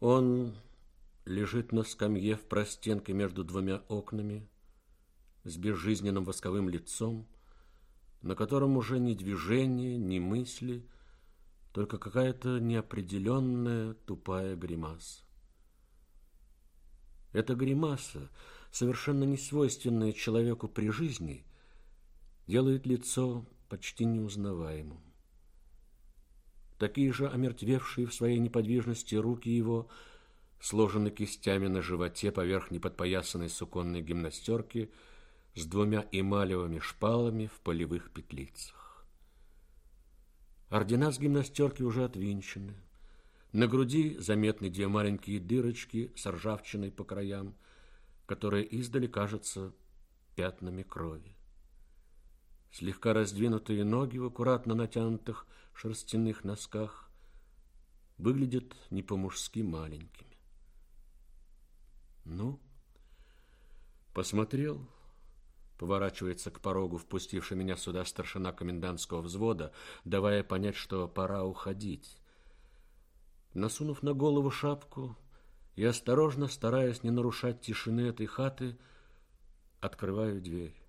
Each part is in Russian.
Он лежит на скамье в простенке между двумя окнами с безжизненным восковым лицом, на котором уже ни движения, ни мысли, только какая-то неопределенная тупая гримаса. Эта гримаса, совершенно не свойственная человеку при жизни, делает лицо почти неузнаваемым. Такие же омертвевшие в своей неподвижности руки его сложены кистями на животе поверх неподпоясанной суконной гимнастерки с двумя эмалевыми шпалами в полевых петлицах. Ордена с гимнастерки уже отвинчены. На груди заметны две маленькие дырочки с ржавчиной по краям, которые издали кажутся пятнами крови. Слегка раздвинутые ноги в аккуратно натянутых шерстяных носках выглядят не по-мужски маленькими. Ну, посмотрел, поворачивается к порогу, впустивший меня сюда старшина комендантского взвода, давая понять, что пора уходить. Насунув на голову шапку и осторожно, стараясь не нарушать тишины этой хаты, открываю дверь.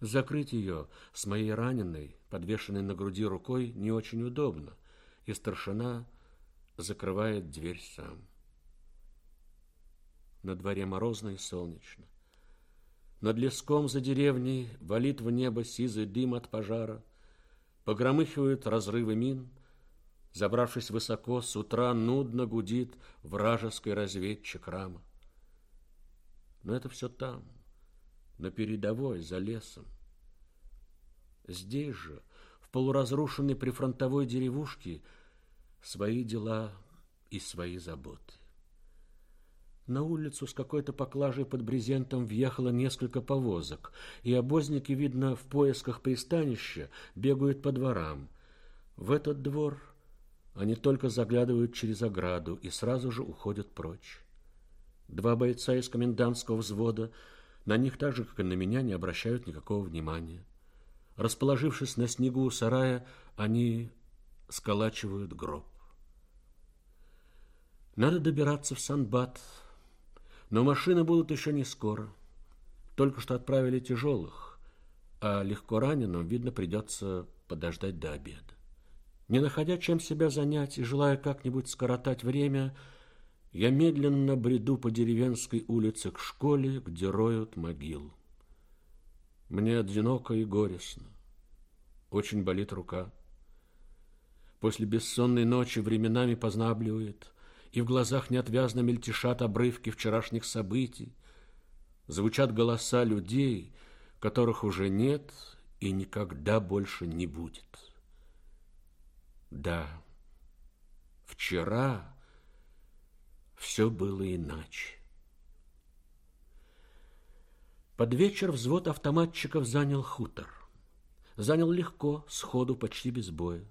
Закрыть ее с моей раненой, подвешенной на груди рукой, не очень удобно, и старшина закрывает дверь сам. На дворе морозно и солнечно. Над леском за деревней валит в небо сизый дым от пожара, погромыхивают разрывы мин, Забравшись высоко, с утра нудно гудит вражеский разведчик рама. Но это все там, на передовой, за лесом. Здесь же, в полуразрушенной прифронтовой деревушке, свои дела и свои заботы. На улицу с какой-то поклажей под брезентом въехало несколько повозок, и обозники, видно, в поисках пристанища бегают по дворам. В этот двор они только заглядывают через ограду и сразу же уходят прочь. Два бойца из комендантского взвода на них так же, как и на меня, не обращают никакого внимания. Расположившись на снегу у сарая, они сколачивают гроб. Надо добираться в Санбат, но машины будут еще не скоро. Только что отправили тяжелых, а легко раненым, видно, придется подождать до обеда. Не находя чем себя занять и желая как-нибудь скоротать время, я медленно бреду по деревенской улице к школе, где роют могил. Мне одиноко и горестно. Очень болит рука. После бессонной ночи временами познабливает, и в глазах неотвязно мельтешат обрывки вчерашних событий, звучат голоса людей, которых уже нет и никогда больше не будет. Да, вчера все было иначе. Под вечер взвод автоматчиков занял хутор. Занял легко, сходу, почти без боя.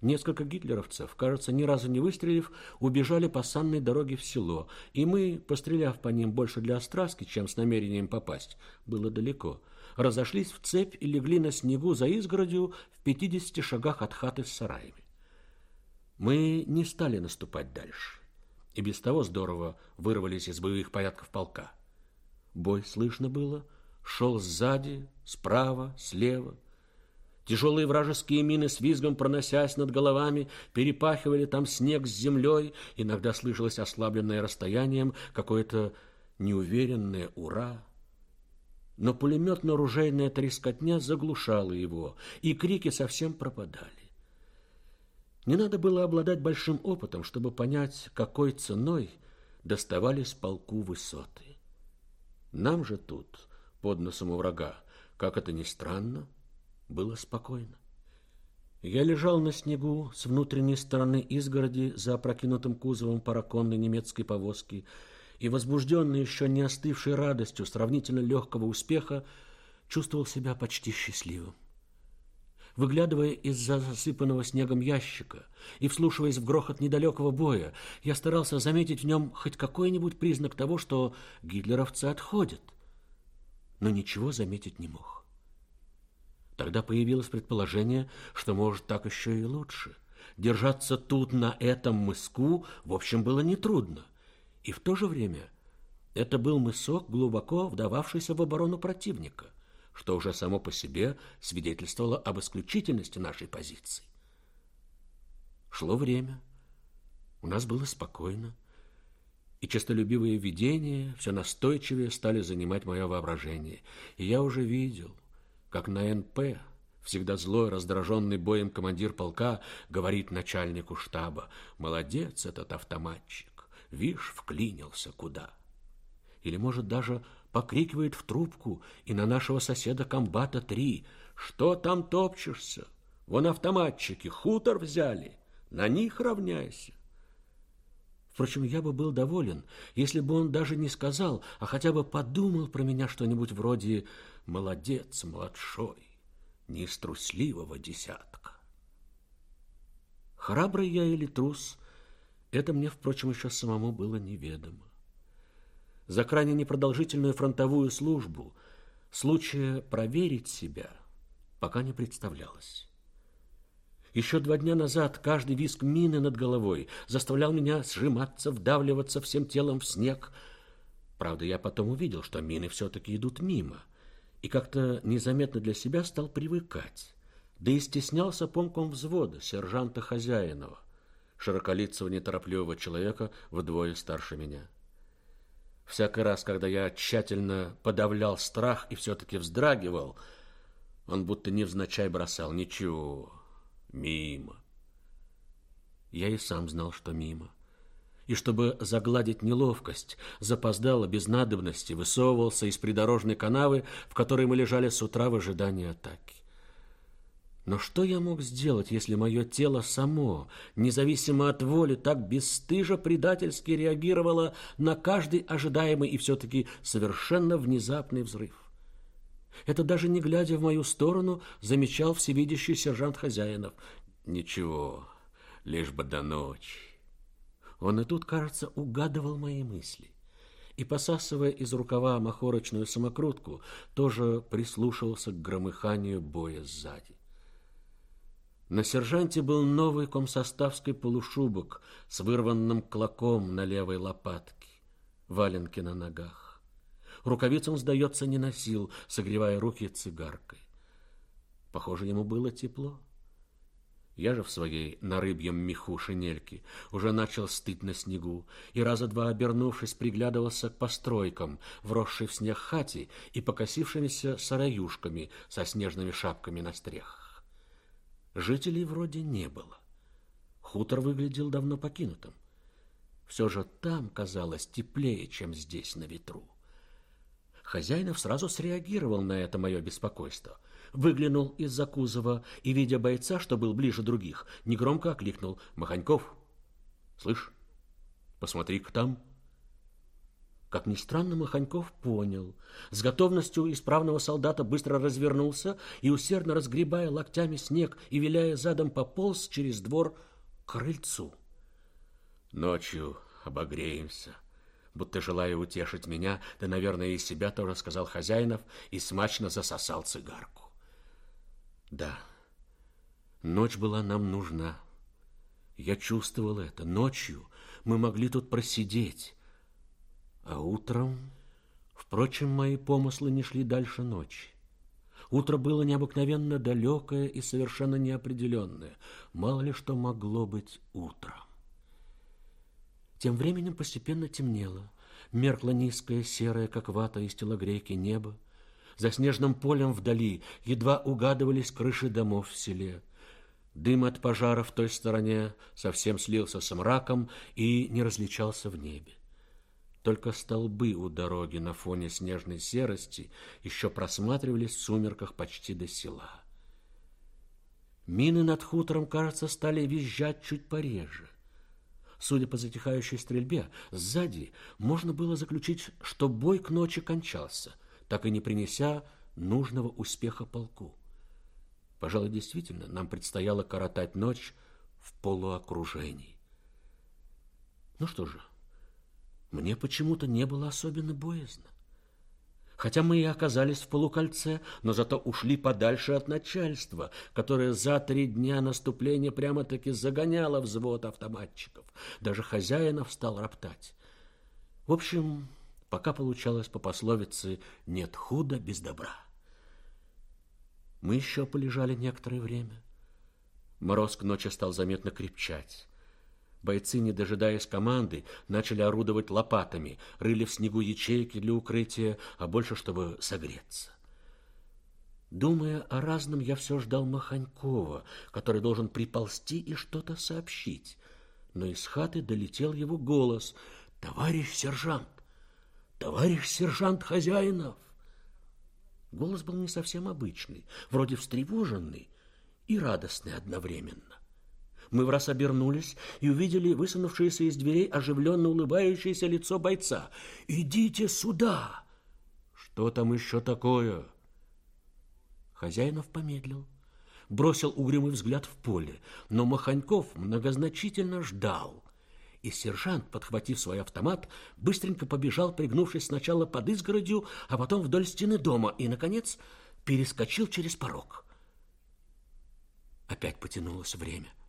Несколько гитлеровцев, кажется, ни разу не выстрелив, убежали по санной дороге в село, и мы, постреляв по ним больше для остраски, чем с намерением попасть, было далеко, разошлись в цепь и легли на снегу за изгородью в пятидесяти шагах от хаты с сараями. Мы не стали наступать дальше, и без того здорово вырвались из боевых порядков полка. Бой слышно было, шел сзади, справа, слева. Тяжелые вражеские мины с визгом, проносясь над головами, перепахивали там снег с землей, иногда слышалось ослабленное расстоянием какое-то неуверенное «Ура!». Но пулеметно-ружейная трескотня заглушала его, и крики совсем пропадали. Не надо было обладать большим опытом, чтобы понять, какой ценой доставались полку высоты. Нам же тут, под носом у врага, как это ни странно, было спокойно. Я лежал на снегу с внутренней стороны изгороди за опрокинутым кузовом параконной немецкой повозки и, возбужденный еще не остывшей радостью сравнительно легкого успеха, чувствовал себя почти счастливым. Выглядывая из-за засыпанного снегом ящика и вслушиваясь в грохот недалекого боя, я старался заметить в нем хоть какой-нибудь признак того, что гитлеровцы отходят, но ничего заметить не мог. Тогда появилось предположение, что, может, так еще и лучше, держаться тут, на этом мыску, в общем, было нетрудно. И в то же время это был мысок, глубоко вдававшийся в оборону противника, что уже само по себе свидетельствовало об исключительности нашей позиции. Шло время, у нас было спокойно, и честолюбивые видения все настойчивее стали занимать мое воображение, и я уже видел, как на НП всегда злой, раздраженный боем командир полка говорит начальнику штаба, «Молодец этот автоматчик, вишь, вклинился куда». Или, может, даже покрикивает в трубку и на нашего соседа комбата три, «Что там топчешься? Вон автоматчики, хутор взяли, на них равняйся». Впрочем, я бы был доволен, если бы он даже не сказал, а хотя бы подумал про меня что-нибудь вроде «молодец, младшой» не из десятка. Храбрый я или трус, это мне, впрочем, еще самому было неведомо. За крайне непродолжительную фронтовую службу случая проверить себя пока не представлялось. Еще два дня назад каждый виск мины над головой заставлял меня сжиматься, вдавливаться всем телом в снег. Правда, я потом увидел, что мины все-таки идут мимо — и как-то незаметно для себя стал привыкать, да и стеснялся помком взвода сержанта Хозяинова, широколицего неторопливого человека вдвое старше меня. Всякий раз, когда я тщательно подавлял страх и все-таки вздрагивал, он будто невзначай бросал «Ничего, мимо». Я и сам знал, что мимо и, чтобы загладить неловкость, запоздало без надобности, высовывался из придорожной канавы, в которой мы лежали с утра в ожидании атаки. Но что я мог сделать, если мое тело само, независимо от воли, так бесстыжо предательски реагировало на каждый ожидаемый и все-таки совершенно внезапный взрыв? Это даже не глядя в мою сторону, замечал всевидящий сержант Хозяинов. Ничего, лишь бы до ночи. Он и тут, кажется, угадывал мои мысли. И, посасывая из рукава махорочную самокрутку, тоже прислушивался к громыханию боя сзади. На сержанте был новый комсоставский полушубок с вырванным клоком на левой лопатке, валенки на ногах. Рукавиц он, сдается, не носил, согревая руки цигаркой. Похоже, ему было тепло. Я же в своей на рыбьем меху шинельке уже начал стыть на снегу и раза два обернувшись приглядывался к постройкам, вросшей в снег хати и покосившимися сараюшками со снежными шапками на стрехах. Жителей вроде не было. Хутор выглядел давно покинутым. Все же там казалось теплее, чем здесь на ветру. Хозяинов сразу среагировал на это мое беспокойство — выглянул из-за кузова и, видя бойца, что был ближе других, негромко окликнул «Маханьков! Слышь, посмотри-ка там!» Как ни странно, Маханьков понял. С готовностью исправного солдата быстро развернулся и, усердно разгребая локтями снег и виляя задом, пополз через двор к крыльцу. «Ночью обогреемся», будто желая утешить меня, да, наверное, и себя тоже сказал хозяинов и смачно засосал цигарку. Да, ночь была нам нужна. Я чувствовал это. Ночью мы могли тут просидеть. А утром... Впрочем, мои помыслы не шли дальше ночи. Утро было необыкновенно далекое и совершенно неопределенное. Мало ли что могло быть утром. Тем временем постепенно темнело. Меркло низкое, серое, как вата из телогрейки небо. За снежным полем вдали едва угадывались крыши домов в селе. Дым от пожара в той стороне совсем слился с мраком и не различался в небе. Только столбы у дороги на фоне снежной серости еще просматривались в сумерках почти до села. Мины над хутором, кажется, стали визжать чуть пореже. Судя по затихающей стрельбе, сзади можно было заключить, что бой к ночи кончался — так и не принеся нужного успеха полку. Пожалуй, действительно, нам предстояло коротать ночь в полуокружении. Ну что же, мне почему-то не было особенно боязно. Хотя мы и оказались в полукольце, но зато ушли подальше от начальства, которое за три дня наступления прямо-таки загоняло взвод автоматчиков. Даже хозяинов стал роптать. В общем, пока получалось по пословице «нет худа без добра». Мы еще полежали некоторое время. Мороз к ночи стал заметно крепчать. Бойцы, не дожидаясь команды, начали орудовать лопатами, рыли в снегу ячейки для укрытия, а больше, чтобы согреться. Думая о разном, я все ждал Маханькова, который должен приползти и что-то сообщить. Но из хаты долетел его голос. «Товарищ сержант! Товарищ сержант Хозяинов!» Голос был не совсем обычный, вроде встревоженный и радостный одновременно. Мы в раз обернулись и увидели высунувшееся из дверей оживленно улыбающееся лицо бойца. «Идите сюда!» «Что там еще такое?» Хозяинов помедлил, бросил угрюмый взгляд в поле, но Маханьков многозначительно ждал. И сержант, подхватив свой автомат, быстренько побежал, пригнувшись сначала под изгородью, а потом вдоль стены дома и, наконец, перескочил через порог. Опять потянулось время —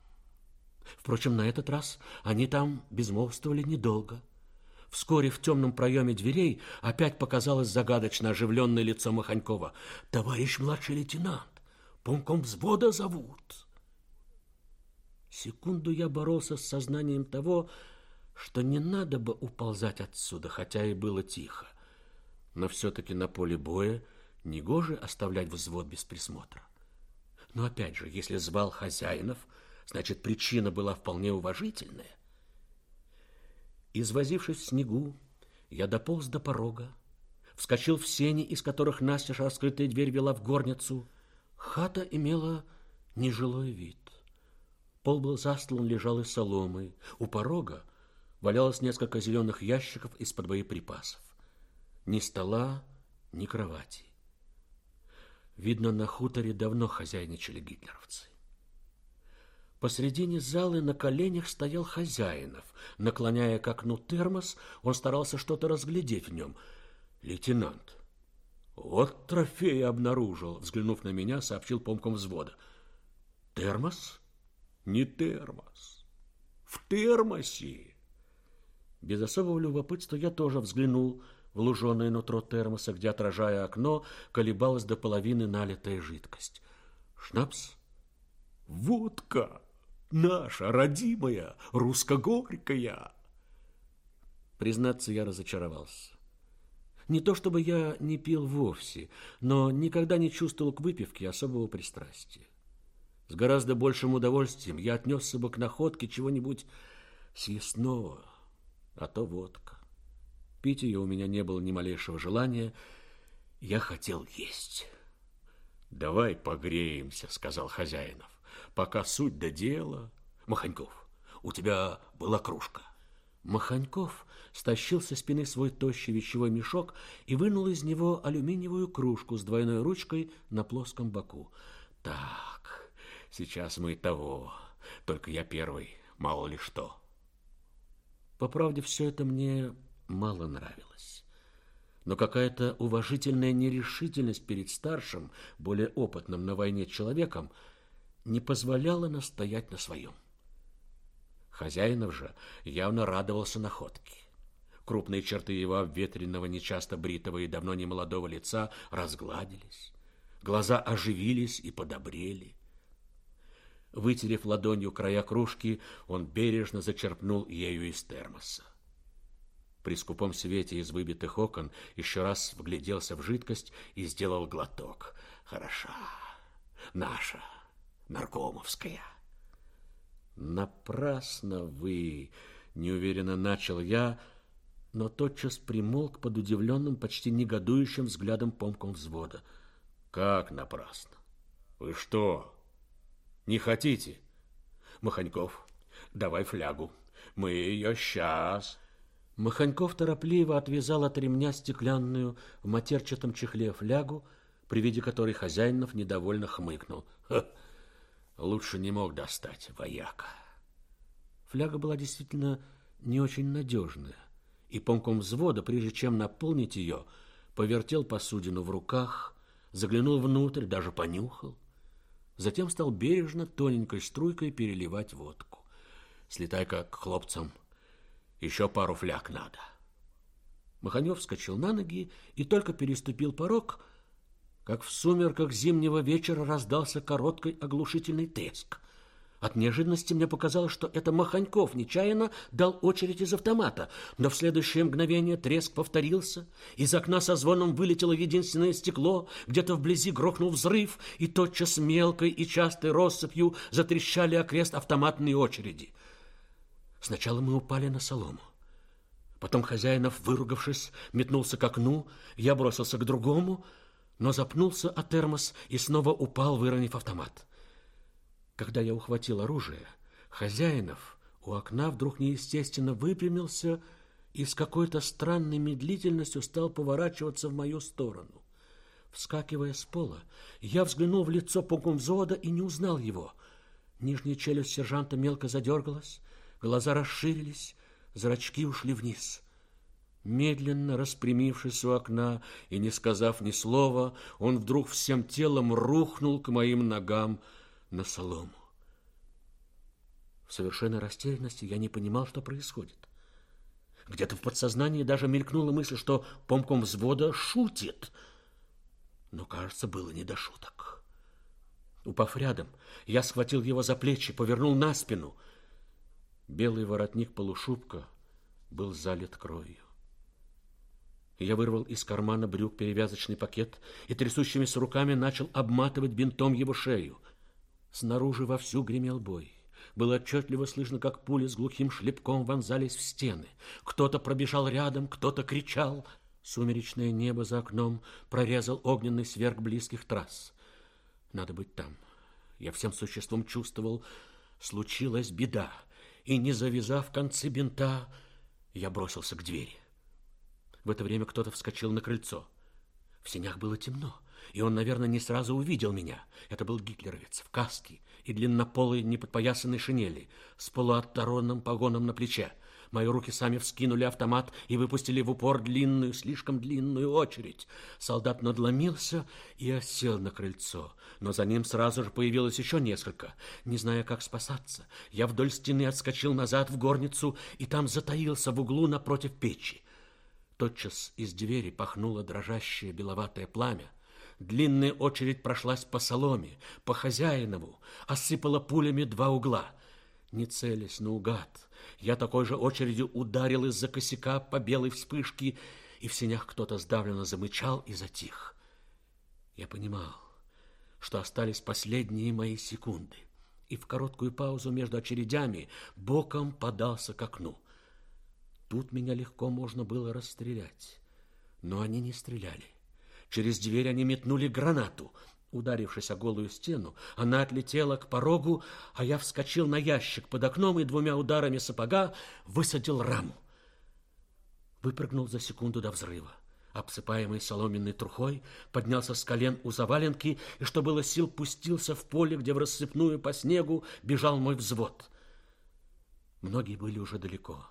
Впрочем, на этот раз они там безмолвствовали недолго. Вскоре в темном проеме дверей опять показалось загадочно оживленное лицо Маханькова. «Товарищ младший лейтенант, помком взвода зовут!» Секунду я боролся с сознанием того, что не надо бы уползать отсюда, хотя и было тихо. Но все-таки на поле боя негоже оставлять взвод без присмотра. Но опять же, если звал хозяинов – Значит, причина была вполне уважительная. Извозившись в снегу, я дополз до порога, вскочил в сени, из которых настежь раскрытая дверь вела в горницу. Хата имела нежилой вид. Пол был застлан лежалой соломой. У порога валялось несколько зеленых ящиков из-под боеприпасов. Ни стола, ни кровати. Видно, на хуторе давно хозяйничали гитлеровцы. Посредине залы на коленях стоял Хозяинов. Наклоняя к окну термос, он старался что-то разглядеть в нем. «Лейтенант, вот трофей обнаружил», — взглянув на меня, сообщил помком взвода. «Термос? Не термос. В термосе!» Без особого любопытства я тоже взглянул в луженое нутро термоса, где, отражая окно, колебалась до половины налитая жидкость. «Шнапс? Водка!» Наша, родимая, русско-горькая. Признаться, я разочаровался. Не то чтобы я не пил вовсе, но никогда не чувствовал к выпивке особого пристрастия. С гораздо большим удовольствием я отнесся бы к находке чего-нибудь съестного, а то водка. Пить ее у меня не было ни малейшего желания, я хотел есть. «Давай погреемся», — сказал Хозяинов пока суть до дела. Маханьков, у тебя была кружка. Маханьков стащил со спины свой тощий вещевой мешок и вынул из него алюминиевую кружку с двойной ручкой на плоском боку. Так, сейчас мы того, только я первый, мало ли что. По правде, все это мне мало нравилось. Но какая-то уважительная нерешительность перед старшим, более опытным на войне человеком – не позволяло настоять на своем. Хозяинов же явно радовался находке. Крупные черты его обветренного, нечасто бритого и давно не молодого лица разгладились. Глаза оживились и подобрели. Вытерев ладонью края кружки, он бережно зачерпнул ею из термоса. При скупом свете из выбитых окон еще раз вгляделся в жидкость и сделал глоток. Хороша, наша наркомовская. Напрасно вы, неуверенно начал я, но тотчас примолк под удивленным, почти негодующим взглядом помком взвода. Как напрасно? Вы что, не хотите? Маханьков, давай флягу. Мы ее сейчас. Маханьков торопливо отвязал от ремня стеклянную в матерчатом чехле флягу, при виде которой хозяинов недовольно хмыкнул. Ха, лучше не мог достать вояка. Фляга была действительно не очень надежная, и помком взвода, прежде чем наполнить ее, повертел посудину в руках, заглянул внутрь, даже понюхал. Затем стал бережно, тоненькой струйкой переливать водку. Слетай-ка к хлопцам, еще пару фляг надо. Маханев вскочил на ноги и только переступил порог, как в сумерках зимнего вечера раздался короткий оглушительный треск. От неожиданности мне показалось, что это Маханьков нечаянно дал очередь из автомата, но в следующее мгновение треск повторился, из окна со звоном вылетело единственное стекло, где-то вблизи грохнул взрыв, и тотчас мелкой и частой россыпью затрещали окрест автоматные очереди. Сначала мы упали на солому. Потом Хозяинов, выругавшись, метнулся к окну, я бросился к другому, но запнулся о термос и снова упал, выронив автомат. Когда я ухватил оружие, Хозяинов у окна вдруг неестественно выпрямился и с какой-то странной медлительностью стал поворачиваться в мою сторону. Вскакивая с пола, я взглянул в лицо взвода и не узнал его. Нижняя челюсть сержанта мелко задергалась, глаза расширились, зрачки ушли вниз. Медленно распрямившись у окна и не сказав ни слова, он вдруг всем телом рухнул к моим ногам, на солому. В совершенной растерянности я не понимал, что происходит. Где-то в подсознании даже мелькнула мысль, что помком взвода шутит. Но, кажется, было не до шуток. Упав рядом, я схватил его за плечи, повернул на спину. Белый воротник полушубка был залит кровью. Я вырвал из кармана брюк перевязочный пакет и трясущимися руками начал обматывать бинтом его шею – Снаружи вовсю гремел бой. Было отчетливо слышно, как пули с глухим шлепком вонзались в стены. Кто-то пробежал рядом, кто-то кричал. Сумеречное небо за окном прорезал огненный сверг близких трасс. Надо быть там. Я всем существом чувствовал, случилась беда. И, не завязав концы бинта, я бросился к двери. В это время кто-то вскочил на крыльцо. В сенях было темно и он, наверное, не сразу увидел меня. Это был гитлеровец в каске и длиннополой неподпоясанной шинели с полуотторонным погоном на плече. Мои руки сами вскинули автомат и выпустили в упор длинную, слишком длинную очередь. Солдат надломился и осел на крыльцо, но за ним сразу же появилось еще несколько. Не зная, как спасаться, я вдоль стены отскочил назад в горницу и там затаился в углу напротив печи. Тотчас из двери пахнуло дрожащее беловатое пламя. Длинная очередь прошлась по соломе, по хозяинову, осыпала пулями два угла. Не целясь наугад, я такой же очередью ударил из-за косяка по белой вспышке, и в сенях кто-то сдавленно замычал и затих. Я понимал, что остались последние мои секунды, и в короткую паузу между очередями боком подался к окну. Тут меня легко можно было расстрелять, но они не стреляли. Через дверь они метнули гранату. Ударившись о голую стену, она отлетела к порогу, а я вскочил на ящик под окном и двумя ударами сапога высадил раму. Выпрыгнул за секунду до взрыва. Обсыпаемый соломенной трухой, поднялся с колен у заваленки и, что было сил, пустился в поле, где в рассыпную по снегу бежал мой взвод. Многие были уже далеко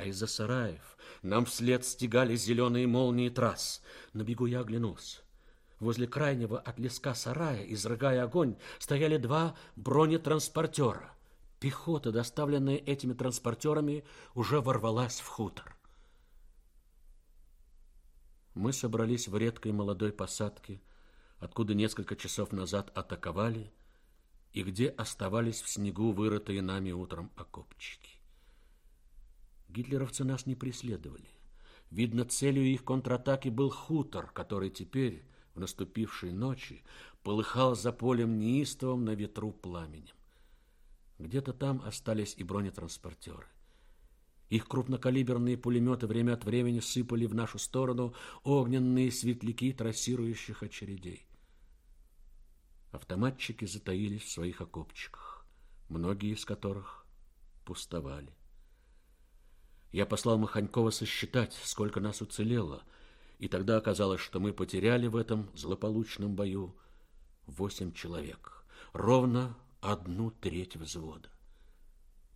а из-за сараев нам вслед стегали зеленые молнии трасс. На бегу я оглянулся. Возле крайнего от леска сарая, изрыгая огонь, стояли два бронетранспортера. Пехота, доставленная этими транспортерами, уже ворвалась в хутор. Мы собрались в редкой молодой посадке, откуда несколько часов назад атаковали и где оставались в снегу вырытые нами утром окопчики. Гитлеровцы нас не преследовали. Видно, целью их контратаки был хутор, который теперь, в наступившей ночи, полыхал за полем неистовым на ветру пламенем. Где-то там остались и бронетранспортеры. Их крупнокалиберные пулеметы время от времени сыпали в нашу сторону огненные светляки трассирующих очередей. Автоматчики затаились в своих окопчиках, многие из которых пустовали. Я послал Маханькова сосчитать, сколько нас уцелело, и тогда оказалось, что мы потеряли в этом злополучном бою восемь человек, ровно одну треть взвода.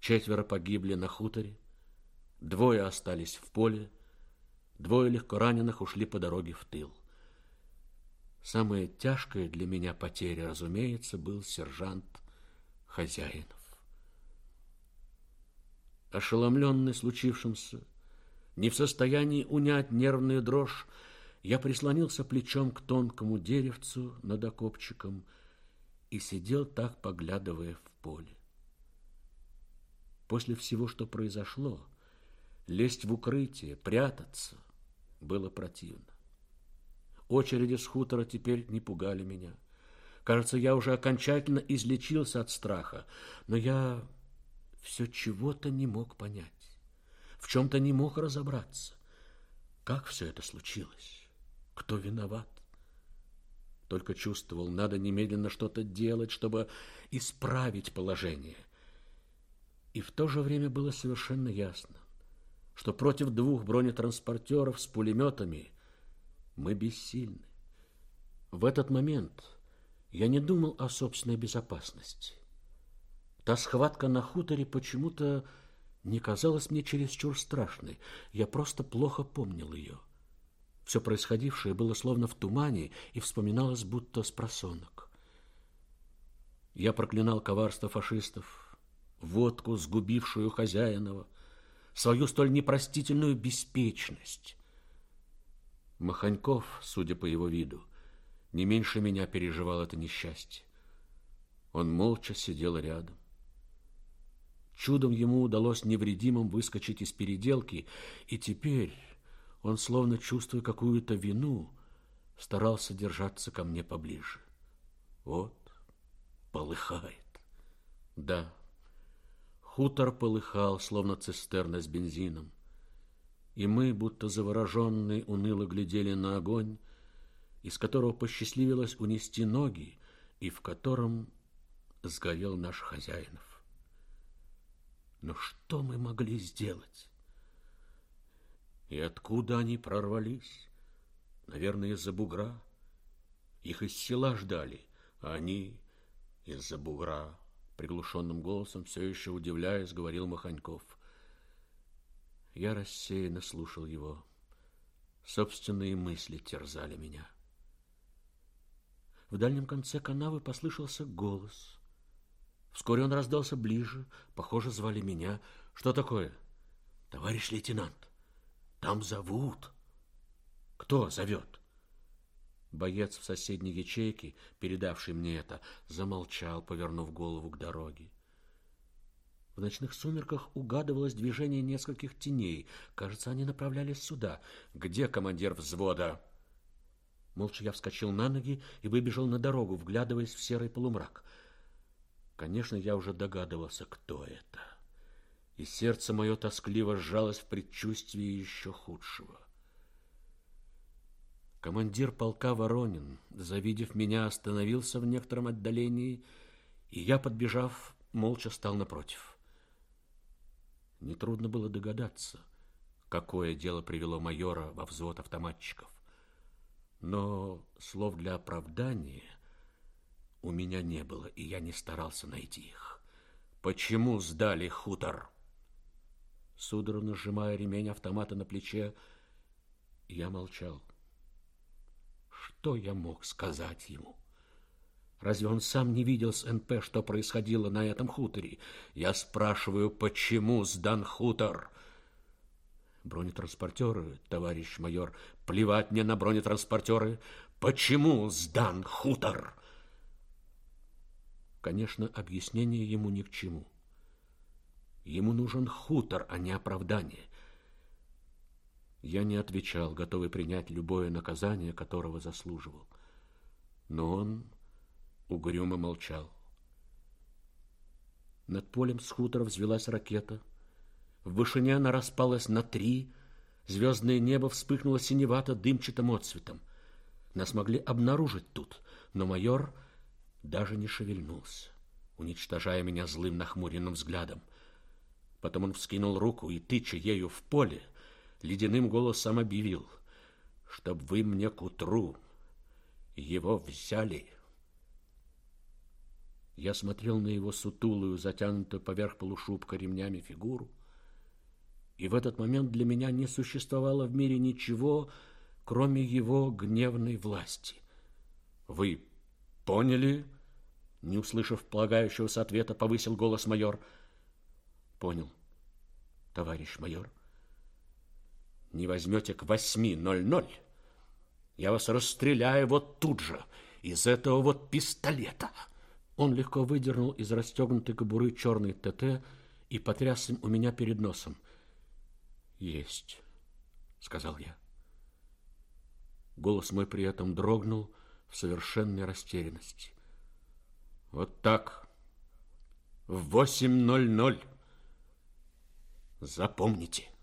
Четверо погибли на хуторе, двое остались в поле, Двое легко раненых ушли по дороге в тыл. Самая тяжкая для меня потеря, разумеется, был сержант Хозяинов. Ошеломленный случившимся, не в состоянии унять нервную дрожь, я прислонился плечом к тонкому деревцу над окопчиком и сидел так, поглядывая в поле. После всего, что произошло, лезть в укрытие, прятаться было противно. Очереди с хутора теперь не пугали меня. Кажется, я уже окончательно излечился от страха, но я все чего-то не мог понять, в чем-то не мог разобраться. Как все это случилось? Кто виноват? Только чувствовал, надо немедленно что-то делать, чтобы исправить положение. И в то же время было совершенно ясно, что против двух бронетранспортеров с пулеметами мы бессильны. В этот момент я не думал о собственной безопасности. Та схватка на хуторе почему-то не казалась мне чересчур страшной. Я просто плохо помнил ее. Все происходившее было словно в тумане и вспоминалось будто с просонок. Я проклинал коварство фашистов, водку, сгубившую хозяинова, свою столь непростительную беспечность. Маханьков, судя по его виду, не меньше меня переживал это несчастье. Он молча сидел рядом. Чудом ему удалось невредимым выскочить из переделки, и теперь он, словно чувствуя какую-то вину, старался держаться ко мне поближе. Вот, полыхает. Да, хутор полыхал, словно цистерна с бензином. И мы, будто завороженные, уныло глядели на огонь, из которого посчастливилось унести ноги, и в котором сгорел наш хозяинов. Но что мы могли сделать? И откуда они прорвались? Наверное, из-за бугра. Их из села ждали, а они из-за бугра. Приглушенным голосом, все еще удивляясь, говорил Маханьков. Я рассеянно слушал его. Собственные мысли терзали меня. В дальнем конце канавы послышался голос. Вскоре он раздался ближе. Похоже, звали меня. Что такое? Товарищ лейтенант. Там зовут. Кто зовет? Боец в соседней ячейке, передавший мне это, замолчал, повернув голову к дороге. В ночных сумерках угадывалось движение нескольких теней. Кажется, они направлялись сюда. Где командир взвода? Молча я вскочил на ноги и выбежал на дорогу, вглядываясь в серый полумрак. Конечно, я уже догадывался, кто это и сердце мое тоскливо сжалось в предчувствии еще худшего. Командир полка Воронин, завидев меня, остановился в некотором отдалении, и я, подбежав, молча стал напротив. Нетрудно было догадаться, какое дело привело майора во взвод автоматчиков. Но слов для оправдания у меня не было, и я не старался найти их. Почему сдали хутор? судорожно сжимая ремень автомата на плече. Я молчал. Что я мог сказать ему? Разве он сам не видел с НП, что происходило на этом хуторе? Я спрашиваю, почему сдан хутор? Бронетранспортеры, товарищ майор, плевать мне на бронетранспортеры. Почему сдан хутор? Конечно, объяснение ему ни к чему. Ему нужен хутор, а не оправдание. Я не отвечал, готовый принять любое наказание, которого заслуживал. Но он угрюмо молчал. Над полем с хутора взвелась ракета. В вышине она распалась на три. Звездное небо вспыхнуло синевато-дымчатым отцветом. Нас могли обнаружить тут, но майор даже не шевельнулся, уничтожая меня злым нахмуренным взглядом — Потом он вскинул руку и, тыча ею в поле, ледяным голосом объявил, «Чтоб вы мне к утру его взяли». Я смотрел на его сутулую, затянутую поверх полушубка ремнями фигуру И в этот момент для меня не существовало в мире ничего, кроме его гневной власти. «Вы поняли?» Не услышав полагающегося ответа, повысил голос майор. «Понял, товарищ майор. Не возьмете к восьми ноль-ноль, я вас расстреляю вот тут же, из этого вот пистолета». Он легко выдернул из расстегнутой кобуры черный ТТ и потряс им у меня перед носом. «Есть», — сказал я. Голос мой при этом дрогнул в совершенной растерянности. Вот так. В 8.00. Запомните.